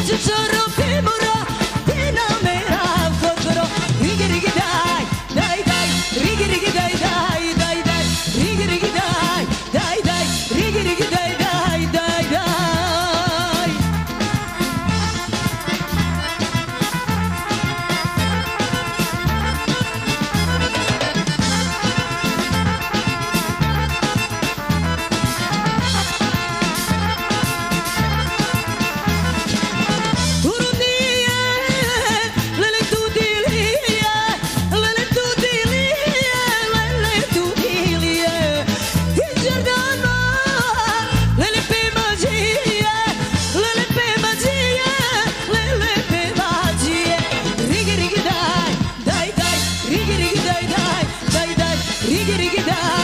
꽃잎처럼 피물어 Brigida.